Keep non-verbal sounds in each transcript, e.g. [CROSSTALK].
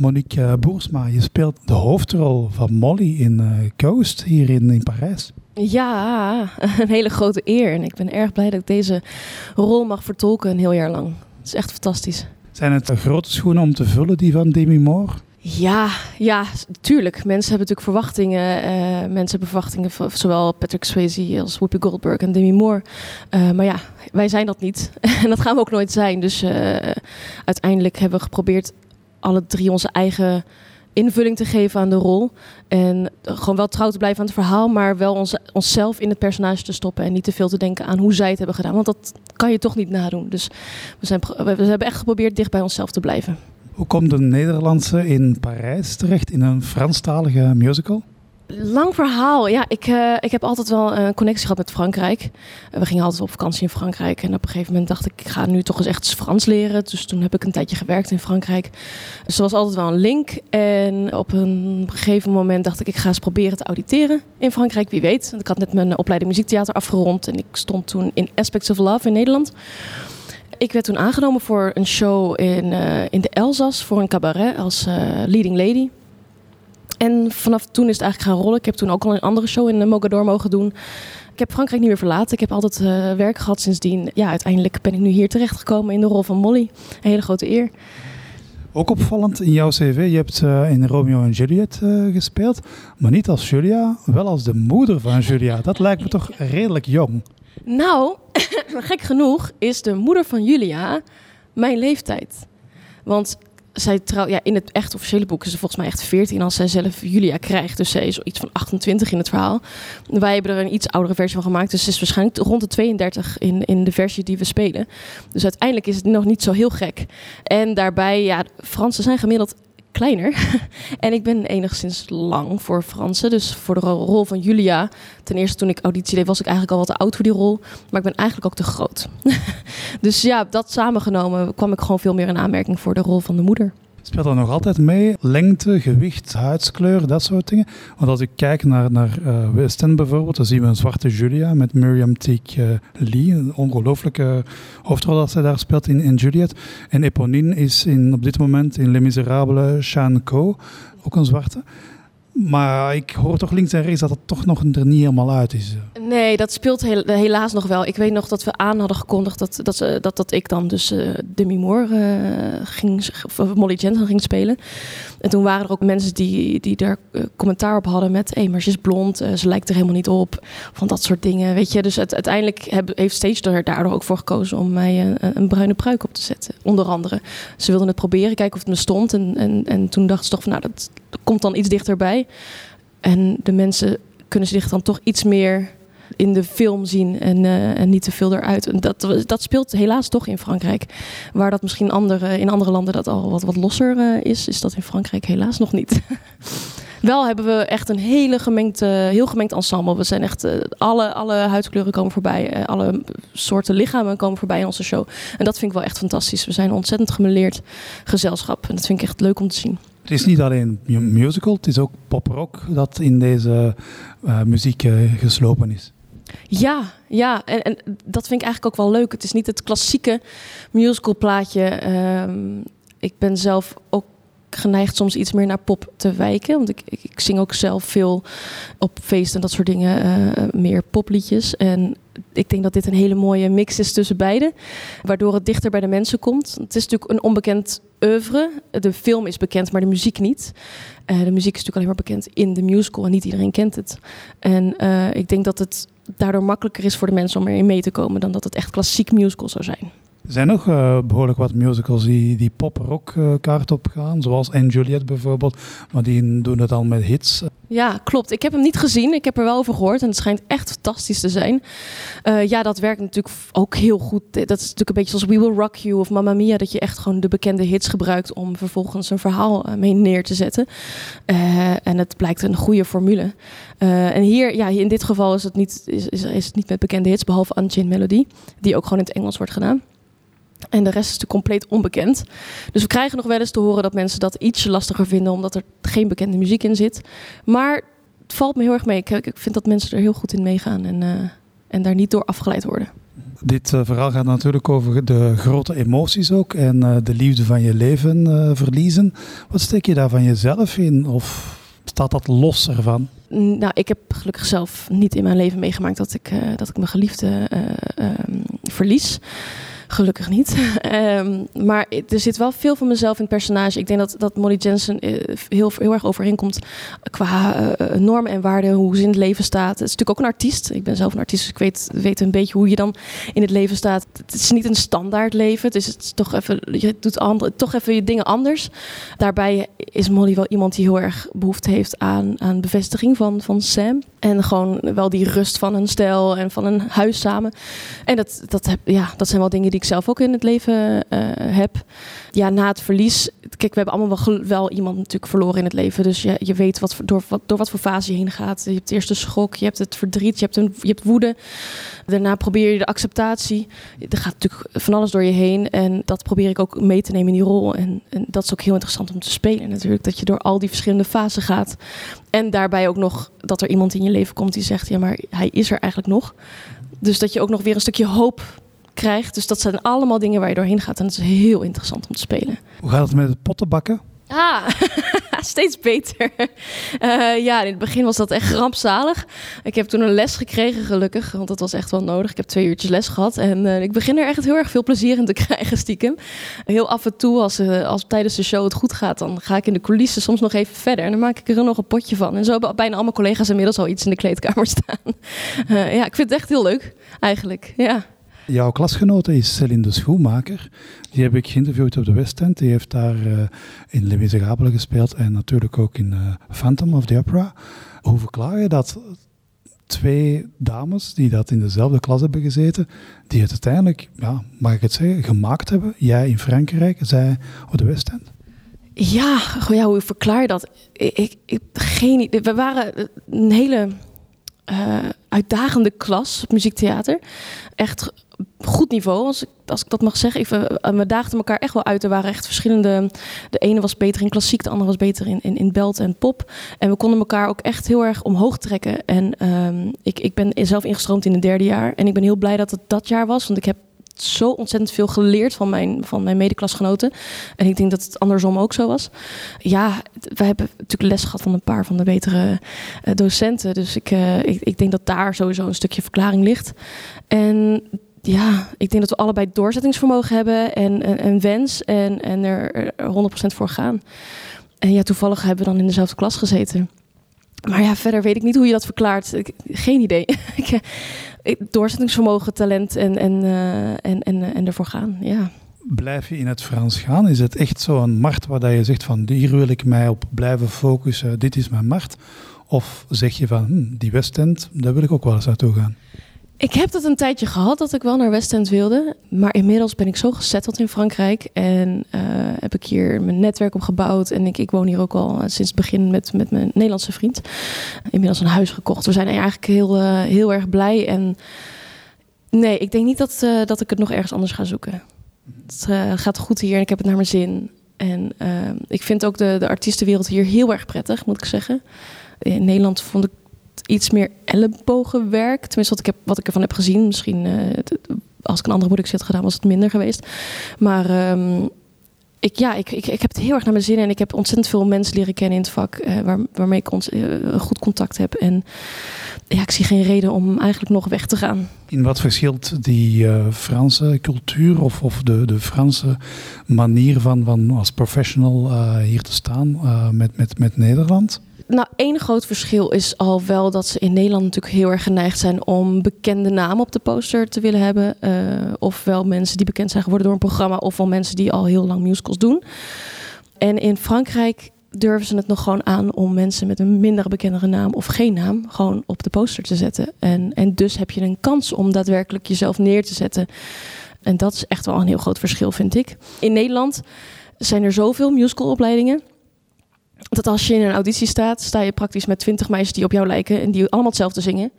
Monique Boersma, je speelt de hoofdrol van Molly in Ghost hier in, in Parijs. Ja, [LAUGHS] een hele grote eer. En ik ben erg blij dat ik deze rol mag vertolken een heel jaar lang. Het is echt fantastisch. Zijn het grote schoenen om te vullen, die van Demi Moore? Ja, ja, tuurlijk. Mensen hebben natuurlijk verwachtingen. Uh, mensen hebben verwachtingen van zowel Patrick Swayze als Whoopi Goldberg en Demi Moore. Uh, maar ja, wij zijn dat niet. [LAUGHS] en dat gaan we ook nooit zijn. Dus uh, uiteindelijk hebben we geprobeerd alle drie onze eigen invulling te geven aan de rol. En gewoon wel trouw te blijven aan het verhaal, maar wel ons, onszelf in het personage te stoppen. En niet te veel te denken aan hoe zij het hebben gedaan. Want dat kan je toch niet nadoen. Dus we, zijn, we hebben echt geprobeerd dicht bij onszelf te blijven. Hoe komt de Nederlandse in Parijs terecht in een Franstalige musical? Lang verhaal. Ja, ik, uh, ik heb altijd wel een connectie gehad met Frankrijk. we gingen altijd op vakantie in Frankrijk. En op een gegeven moment dacht ik, ik ga nu toch eens echt Frans leren. Dus toen heb ik een tijdje gewerkt in Frankrijk. Dus er was altijd wel een link. En op een gegeven moment dacht ik, ik ga eens proberen te auditeren in Frankrijk. Wie weet. Ik had net mijn opleiding muziektheater afgerond. En ik stond toen in Aspects of Love in Nederland. Ik werd toen aangenomen voor een show in, in de Elzas. Voor een cabaret als leading lady. En vanaf toen is het eigenlijk gaan rollen. Ik heb toen ook al een andere show in de Mogador mogen doen. Ik heb Frankrijk niet meer verlaten. Ik heb altijd uh, werk gehad sindsdien. Ja, uiteindelijk ben ik nu hier terechtgekomen in de rol van Molly. Een hele grote eer. Ook opvallend in jouw cv, je hebt uh, in Romeo en Juliet uh, gespeeld, maar niet als Julia, wel als de moeder van Julia. Dat lijkt me toch redelijk jong. Nou, [COUGHS] gek genoeg is de moeder van Julia mijn leeftijd. Want zij trouw, ja, in het echt officiële boek is ze volgens mij echt 14 als zij zelf Julia krijgt. Dus zij is iets van 28 in het verhaal. Wij hebben er een iets oudere versie van gemaakt. Dus ze is waarschijnlijk rond de 32 in, in de versie die we spelen. Dus uiteindelijk is het nog niet zo heel gek. En daarbij, ja, Fransen zijn gemiddeld kleiner. [LAUGHS] en ik ben enigszins lang voor Fransen. Dus voor de rol van Julia. Ten eerste toen ik auditie deed was ik eigenlijk al wat te oud voor die rol. Maar ik ben eigenlijk ook te groot. [LAUGHS] dus ja, dat samengenomen kwam ik gewoon veel meer in aanmerking voor de rol van de moeder. Speelt dat nog altijd mee? Lengte, gewicht, huidskleur, dat soort dingen? Want als ik kijk naar, naar uh, West End bijvoorbeeld, dan zien we een zwarte Julia met Miriam Teak uh, Lee. Een ongelooflijke hoofdrol dat zij daar speelt in, in Juliet. En Eponine is in, op dit moment in Les Miserables Sean Co. Ook een zwarte. Maar ik hoor toch links en rechts dat het toch nog er niet helemaal uit is. Nee, dat speelt helaas nog wel. Ik weet nog dat we aan hadden gekondigd dat, dat, dat, dat ik dan dus uh, Demi Moore uh, ging, of Molly Jensen ging spelen. En toen waren er ook mensen die, die daar commentaar op hadden met... hé, maar ze is blond, ze lijkt er helemaal niet op. Van dat soort dingen, weet je. Dus uiteindelijk heeft Stage er daardoor ook voor gekozen... om mij een, een bruine pruik op te zetten, onder andere. Ze wilden het proberen, kijken of het me stond. En, en, en toen dachten ze toch van, nou, dat komt dan iets dichterbij. En de mensen kunnen zich dan toch iets meer in de film zien en, uh, en niet te veel eruit. En dat, dat speelt helaas toch in Frankrijk. Waar dat misschien in andere landen dat al wat, wat losser uh, is, is dat in Frankrijk helaas nog niet. [LAUGHS] Wel hebben we echt een hele gemengd, heel gemengd ensemble. We zijn echt, alle, alle huidskleuren komen voorbij. alle soorten lichamen komen voorbij in onze show. En dat vind ik wel echt fantastisch. We zijn een ontzettend gemeleerd gezelschap. En dat vind ik echt leuk om te zien. Het is niet alleen een musical, het is ook poprock dat in deze uh, muziek uh, geslopen is. Ja, ja. En, en, dat vind ik eigenlijk ook wel leuk. Het is niet het klassieke musical plaatje. Um, ik ben zelf ook geneigd soms iets meer naar pop te wijken. Want ik, ik, ik zing ook zelf veel op feesten en dat soort dingen, uh, meer popliedjes. En ik denk dat dit een hele mooie mix is tussen beide, waardoor het dichter bij de mensen komt. Het is natuurlijk een onbekend oeuvre. De film is bekend, maar de muziek niet. Uh, de muziek is natuurlijk alleen maar bekend in de musical en niet iedereen kent het. En uh, ik denk dat het daardoor makkelijker is voor de mensen om erin mee te komen dan dat het echt klassiek musical zou zijn. Er zijn nog uh, behoorlijk wat musicals die, die pop-rock uh, kaart op gaan, zoals Anne Juliet bijvoorbeeld, maar die doen het al met hits. Ja, klopt. Ik heb hem niet gezien, ik heb er wel over gehoord en het schijnt echt fantastisch te zijn. Uh, ja, dat werkt natuurlijk ook heel goed. Dat is natuurlijk een beetje zoals We Will Rock You of Mamma Mia, dat je echt gewoon de bekende hits gebruikt om vervolgens een verhaal mee neer te zetten. en het blijkt een goede formule. en hier, ja, in dit geval is het niet, is, is, is het niet met bekende hits, behalve Unchained Melody, die ook gewoon in het Engels wordt gedaan. En de rest is natuurlijk compleet onbekend. Dus we krijgen nog wel eens te horen dat mensen dat iets lastiger vinden, omdat er geen bekende muziek in zit. Maar het valt me heel erg mee. Ik, ik vind dat mensen er heel goed in meegaan en, uh, en daar niet door afgeleid worden. Dit uh, verhaal gaat natuurlijk over de grote emoties ook en uh, de liefde van je leven verliezen. Wat steek je daar van jezelf in of staat dat los ervan? Nou, ik heb gelukkig zelf niet in mijn leven meegemaakt dat ik, dat ik mijn geliefde um, verlies. Gelukkig niet. um, [LAUGHS] maar er zit wel veel van mezelf in het personage. Ik denk dat, dat Molly Jensen eh, heel, heel erg overeenkomt qua uh, normen en waarden, hoe ze in het leven staat. Het is natuurlijk ook een artiest. Ik ben zelf een artiest, dus ik weet, weet een beetje hoe je dan in het leven staat. Het is niet een standaard leven. Dus het is toch even, je doet andere, toch even je dingen anders. Daarbij is Molly wel iemand die heel erg behoefte heeft aan, aan bevestiging van, van Sam. En gewoon wel die rust van een stijl en van een huis samen. En dat, dat, heb, ja, dat zijn wel dingen die ik zelf ook in het leven uh, heb. Ja, na het verlies. Kijk, we hebben allemaal wel, wel iemand natuurlijk verloren in het leven. Dus je, je weet wat, door, wat, door wat voor fase je heen gaat. Je hebt eerst de schok, je hebt het verdriet, je hebt, een, je hebt woede. Daarna probeer je de acceptatie. Er gaat natuurlijk van alles door je heen. En dat probeer ik ook mee te nemen in die rol. En, en dat is ook heel interessant om te spelen natuurlijk. Dat je door al die verschillende fasen gaat. En daarbij ook nog dat er iemand in je leven komt die zegt: ja, maar hij is er eigenlijk nog. Dus dat je ook nog weer een stukje hoop krijgt. Dus dat zijn allemaal dingen waar je doorheen gaat. En dat is heel interessant om te spelen. Hoe gaat het met het pottenbakken? Ah, [LAUGHS] steeds beter. Uh, ja, in het begin was dat echt rampzalig. Ik heb toen een les gekregen, gelukkig, want dat was echt wel nodig. Ik heb twee uurtjes les gehad en uh, ik begin er echt heel erg veel plezier in te [LAUGHS] krijgen, stiekem. Heel af en toe, als, uh, als tijdens de show het goed gaat, dan ga ik in de coulissen soms nog even verder. En dan maak ik er nog een potje van. En zo hebben bijna al mijn collega's inmiddels al iets in de kleedkamer [LAUGHS] staan. ja, ik vind het echt heel leuk, eigenlijk. Ja. Jouw klasgenote is Celine de Schoenmaker. Die heb ik geïnterviewd op de West Die heeft daar uh, in Louise Gabelen gespeeld en natuurlijk ook in uh, Phantom of the Opera. Hoe verklaar je dat twee dames die dat in dezelfde klas hebben gezeten, die het uiteindelijk, ja, mag ik het zeggen, gemaakt hebben? Jij in Frankrijk, zij op de West Ja, ja, hoe verklaar je dat? Ik, ik, geen idee. We waren een hele uh, uitdagende klas op muziektheater. Echt goed niveau, als ik, als ik dat mag zeggen. Eh, we daagden elkaar echt wel uit. Er waren echt verschillende. De ene was beter in klassiek, de andere was beter in, in, in belt en pop. En we konden elkaar ook echt heel erg omhoog trekken. En um, ik, ik ben zelf ingestroomd in het derde jaar. En ik ben heel blij dat het dat jaar was, want ik heb zo ontzettend veel geleerd van mijn, van mijn medeklasgenoten. En ik denk dat het andersom ook zo was. Ja, we hebben natuurlijk les gehad van een paar van de betere uh, docenten. Dus ik, uh, ik, ik denk dat daar sowieso een stukje verklaring ligt. En ja, ik denk dat we allebei doorzettingsvermogen hebben en een, wens en, en er 100% voor gaan. En ja, toevallig hebben we dan in dezelfde klas gezeten. Maar ja, verder weet ik niet hoe je dat verklaart. Geen idee. [LAUGHS] Doorzettingsvermogen, talent en, en, uh, en, en, en ervoor gaan, ja. Blijf je in het Frans gaan? Is het echt zo'n markt waar je zegt van hier wil ik mij op blijven focussen, dit is mijn markt? Of zeg je van hm, die Westend, daar wil ik ook wel eens naartoe gaan? Ik heb dat een tijdje gehad dat ik wel naar West End wilde. Maar inmiddels ben ik zo gezetteld in Frankrijk. En uh, heb ik hier mijn netwerk opgebouwd. En ik, ik woon hier ook al sinds het begin met, met mijn Nederlandse vriend. Inmiddels een huis gekocht. We zijn eigenlijk heel, uh, heel erg blij. En nee, ik denk niet dat, dat ik het nog ergens anders ga zoeken. Het gaat goed hier en ik heb het naar mijn zin. En ik vind ook de, de artiestenwereld hier heel erg prettig, moet ik zeggen. In Nederland vond ik iets meer ellebogenwerk. Tenminste, wat ik, heb, wat ik ervan heb gezien. Misschien uh, als ik een andere productie had gedaan, was het minder geweest. Maar um, ik, ja, ik, ik, ik heb het heel erg naar mijn zin. En ik heb ontzettend veel mensen leren kennen in het vak. Waar, waarmee ik ons, uh, goed contact heb. En ja, ik zie geen reden om eigenlijk nog weg te gaan. In wat verschilt die Franse cultuur of, of de, de Franse manier van, van als professional hier te staan met, met, met Nederland? Nou, één groot verschil is al wel dat ze in Nederland natuurlijk heel erg geneigd zijn om bekende namen op de poster te willen hebben. Uh, ofwel mensen die bekend zijn geworden door een programma, ofwel mensen die al heel lang musicals doen. En in Frankrijk durven ze het nog gewoon aan om mensen met een minder bekendere naam of geen naam gewoon op de poster te zetten. En, en dus heb je een kans om daadwerkelijk jezelf neer te zetten. En dat is echt wel een heel groot verschil, vind ik. In Nederland zijn er zoveel musicalopleidingen dat als je in een auditie staat, sta je praktisch met twintig meisjes die op jou lijken en die allemaal hetzelfde zingen.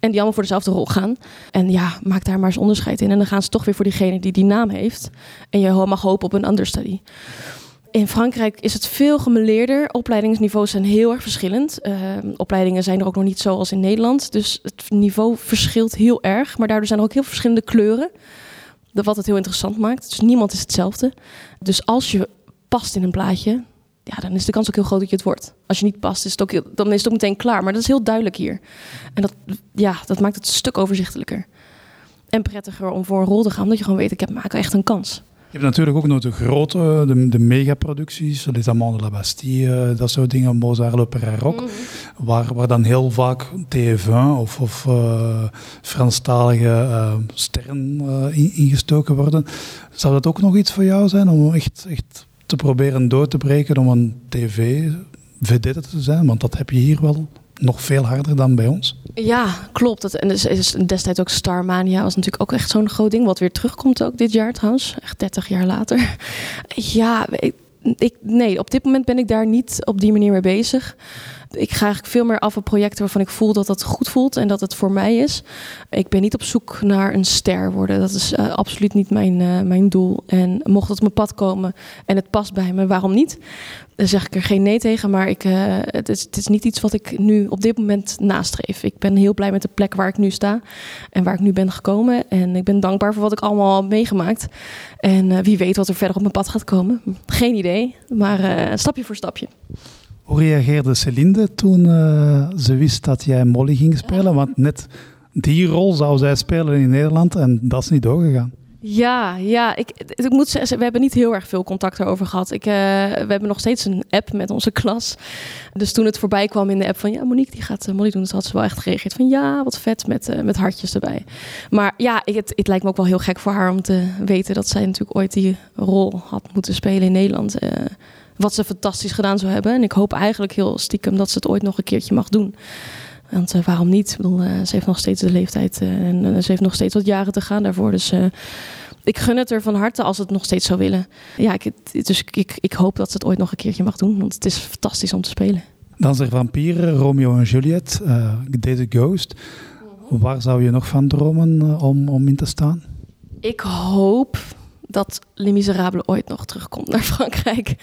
En die allemaal voor dezelfde rol gaan. En ja, maak daar maar eens onderscheid in. En dan gaan ze toch weer voor diegene die die naam heeft. En je mag hopen op een understudy. In Frankrijk is het veel gemeleerder. Opleidingsniveaus zijn heel erg verschillend. Uh, opleidingen zijn er ook nog niet zoals in Nederland. Dus het niveau verschilt heel erg. Maar daardoor zijn er ook heel verschillende kleuren. Wat het heel interessant maakt. Dus niemand is hetzelfde. Dus als je past in een plaatje, ja, dan is de kans ook heel groot dat je het wordt. Als je niet past, is het ook heel, dan is het ook meteen klaar. Maar dat is heel duidelijk hier. En dat, ja, dat maakt het een stuk overzichtelijker. En prettiger om voor een rol te gaan, omdat je gewoon weet, ik heb maak echt een kans. Je hebt natuurlijk ook nog de grote, de, de megaproducties, Les Amants de la Bastille, dat soort dingen, Mozart, l'Opéra Rock, mm waar, waar dan heel vaak TF1 of, of uh, Franstalige uh, sterren uh, ingestoken worden. Zou dat ook nog iets voor jou zijn om echt, echt te proberen door te breken om een tv-vedette te zijn? Want dat heb je hier wel nog veel harder dan bij ons. Ja, klopt. Dat, en dus is destijds ook Starmania was natuurlijk ook echt zo'n groot ding. Wat weer terugkomt ook dit jaar trouwens. Echt 30 jaar later. [LAUGHS] Ja, ik, ik, nee, op dit moment ben ik daar niet op die manier mee bezig ik ga eigenlijk veel meer af op projecten waarvan ik voel dat dat goed voelt en dat het voor mij is. Ik ben niet op zoek naar een ster worden. Dat is uh, absoluut niet mijn, uh, mijn doel. En mocht het op mijn pad komen en het past bij me, waarom niet? Dan zeg ik er geen nee tegen, maar ik, uh, het, is, het is niet iets wat ik nu op dit moment nastreef. Ik ben heel blij met de plek waar ik nu sta en waar ik nu ben gekomen. En ik ben dankbaar voor wat ik allemaal heb meegemaakt. En wie weet wat er verder op mijn pad gaat komen. Geen idee, maar stapje voor stapje. Hoe reageerde Celinde toen uh, ze wist dat jij Molly ging spelen? Want net die rol zou zij spelen in Nederland en dat is niet doorgegaan. Ja, ja ik, ik moet zeggen, we hebben niet heel erg veel contact erover gehad. Ik, uh, we hebben nog steeds een app met onze klas. Dus toen het voorbij kwam in de app van ja, Monique die gaat uh, Molly doen, dus had ze wel echt gereageerd van ja, wat vet met, uh, met hartjes erbij. Maar ja, ik, het, het lijkt me ook wel heel gek voor haar om te weten dat zij natuurlijk ooit die rol had moeten spelen in Nederland. Wat ze fantastisch gedaan zou hebben. En ik hoop eigenlijk heel stiekem dat ze het ooit nog een keertje mag doen. Want uh, waarom niet? Ik bedoel, uh, ze heeft nog steeds de leeftijd uh, en ze heeft nog steeds wat jaren te gaan daarvoor. Dus ik gun het er van harte als het nog steeds zou willen. Ja, ik, dus ik, ik hoop dat ze het ooit nog een keertje mag doen. Want het is fantastisch om te spelen. Dan er Vampieren, Romeo en Juliet, deze Ghost. Waar zou je nog van dromen om, om in te staan? Ik hoop dat Les Miserables ooit nog terugkomt naar Frankrijk.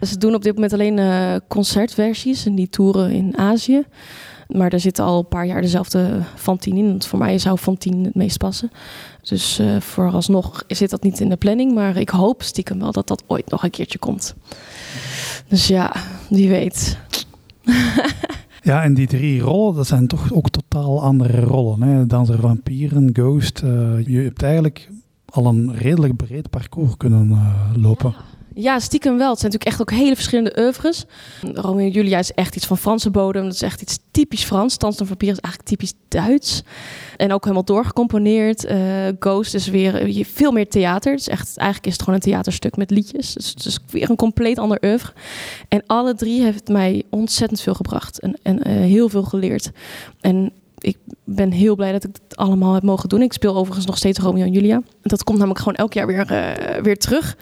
Ze doen op dit moment alleen uh, concertversies en die toeren in Azië. Maar er zit al een paar jaar dezelfde Fantine in. Want voor mij zou Fantine het meest passen. Dus uh, vooralsnog zit dat niet in de planning. Maar ik hoop stiekem wel dat dat ooit nog een keertje komt. Dus ja, wie weet. [LAUGHS] Ja, en die drie rollen, dat zijn toch ook totaal andere rollen. Hè? Danser, vampieren, ghost. Uh, je hebt eigenlijk al een redelijk breed parcours kunnen uh, lopen. Ja, stiekem wel. Het zijn natuurlijk echt ook hele verschillende oeuvres. Romeo en Julia is echt iets van Franse bodem. Dat is echt iets typisch Frans. Dans van Vampier is eigenlijk typisch Duits. En ook helemaal doorgecomponeerd. Uh, Ghost is weer veel meer theater. Is echt, eigenlijk is het gewoon een theaterstuk met liedjes. Dus het is weer een compleet ander oeuvre. En alle drie heeft mij ontzettend veel gebracht. En, en heel veel geleerd. En ik ben heel blij dat ik het allemaal heb mogen doen. Ik speel overigens nog steeds Romeo en Julia. Dat komt namelijk gewoon elk jaar weer, uh, weer terug.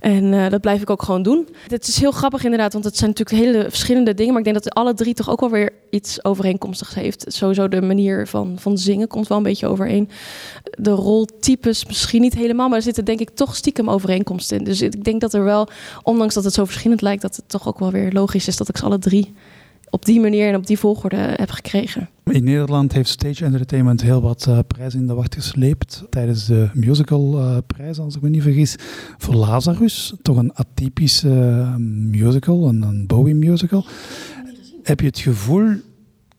En uh, dat blijf ik ook gewoon doen. Het is heel grappig inderdaad, want het zijn natuurlijk hele verschillende dingen. Maar ik denk dat alle drie toch ook wel weer iets overeenkomstigs heeft. Sowieso de manier van, van zingen komt wel een beetje overeen. De roltypes misschien niet helemaal, maar er zitten denk ik toch stiekem overeenkomsten in. Dus ik denk dat er wel, ondanks dat het zo verschillend lijkt, dat het toch ook wel weer logisch is dat ik ze alle drie op die manier en op die volgorde heb gekregen. In Nederland heeft Stage Entertainment heel wat uh, prijzen in de wacht gesleept tijdens de musicalprijs, uh, als ik me niet vergis, voor Lazarus. Toch een atypische uh, musical, een, een Bowie musical. Heb je het gevoel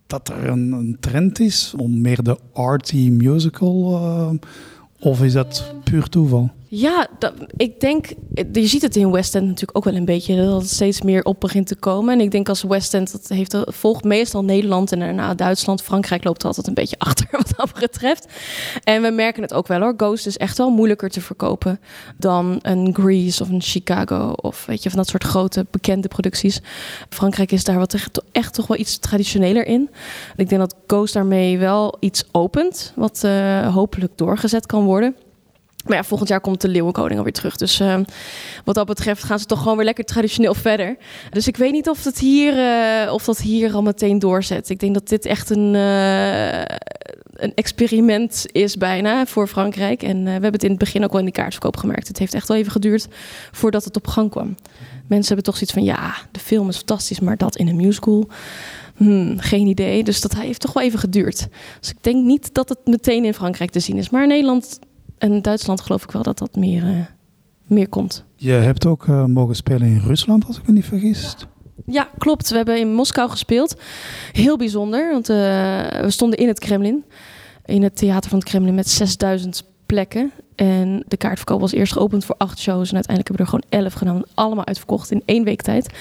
dat er een, een, trend is om meer de arty musical, of is dat puur toeval? Ja, ik denk, je ziet het in West End natuurlijk ook wel een beetje, dat het steeds meer op begint te komen. En ik denk als West End, dat heeft, volgt meestal Nederland en daarna Duitsland. Frankrijk loopt altijd een beetje [LAUGHS] achter wat dat betreft. En we merken het ook wel hoor, Ghost is echt wel moeilijker te verkopen dan een Grease of een Chicago of weet je, van dat soort grote bekende producties. Frankrijk is daar wat echt, toch wel iets traditioneler in. ik denk dat Ghost daarmee wel iets opent, wat uh, hopelijk doorgezet kan worden. Maar ja, volgend jaar komt de Leeuwenkoning alweer terug. Dus uh, wat dat betreft gaan ze toch gewoon weer lekker traditioneel verder. Dus ik weet niet of, het hier, uh, of dat hier al meteen doorzet. Ik denk dat dit echt een, uh, een experiment is bijna voor Frankrijk. En we hebben het in het begin ook wel in de kaartverkoop gemerkt. Het heeft echt wel even geduurd voordat het op gang kwam. Mensen hebben toch zoiets van, ja, de film is fantastisch, maar dat in een musical... Hmm, geen idee. Dus dat heeft toch wel even geduurd. Dus ik denk niet dat het meteen in Frankrijk te zien is. Maar in Nederland en Duitsland geloof ik wel dat dat meer, uh, meer komt. Je hebt ook uh, mogen spelen in Rusland, als ik me niet vergis. Ja, klopt. We hebben in Moskou gespeeld. Heel bijzonder, want uh, we stonden in het Kremlin. In het theater van het Kremlin met 6000 plekken. En de kaartverkoop was eerst geopend voor acht shows. En uiteindelijk hebben we er gewoon elf genomen. Allemaal uitverkocht in één week tijd.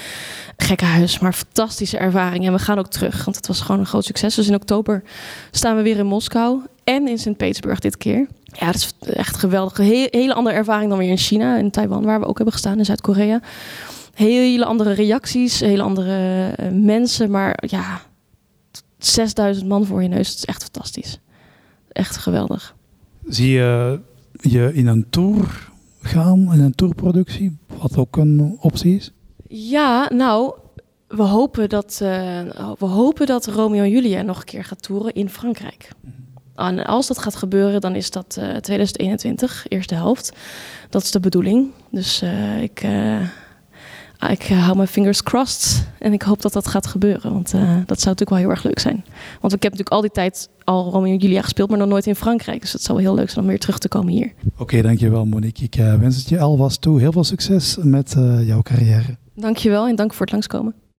Gekke huis, maar fantastische ervaring. En we gaan ook terug, want het was gewoon een groot succes. Dus in oktober staan we weer in Moskou en in Sint-Petersburg dit keer. Ja, dat is echt geweldig. Hele andere ervaring dan weer in China en Taiwan, waar we ook hebben gestaan, in Zuid-Korea. Hele andere reacties, hele andere eh, mensen. Maar ja, 6000 man voor je neus, dat is echt fantastisch. Echt geweldig. Zie je je in een tour gaan, in een tourproductie, wat ook een optie is? Ja, nou, we hopen dat, uh, we hopen dat Romeo en Julia nog een keer gaat toeren in Frankrijk. En als dat gaat gebeuren, dan is dat uh, eh, 2021, eerste helft. Dat is de bedoeling. Dus uh, ik, ik hou mijn fingers crossed en ik hoop dat dat gaat gebeuren. Want dat zou natuurlijk wel heel erg leuk zijn. Want ik heb natuurlijk al die tijd al Romeo en Julia gespeeld, maar nog nooit in Frankrijk. Dus het zou wel heel leuk zijn om weer terug te komen hier. Oké, dankjewel Monique. Ik wens het je alvast toe. Heel veel succes met jouw carrière. Dankjewel en dank voor het langskomen.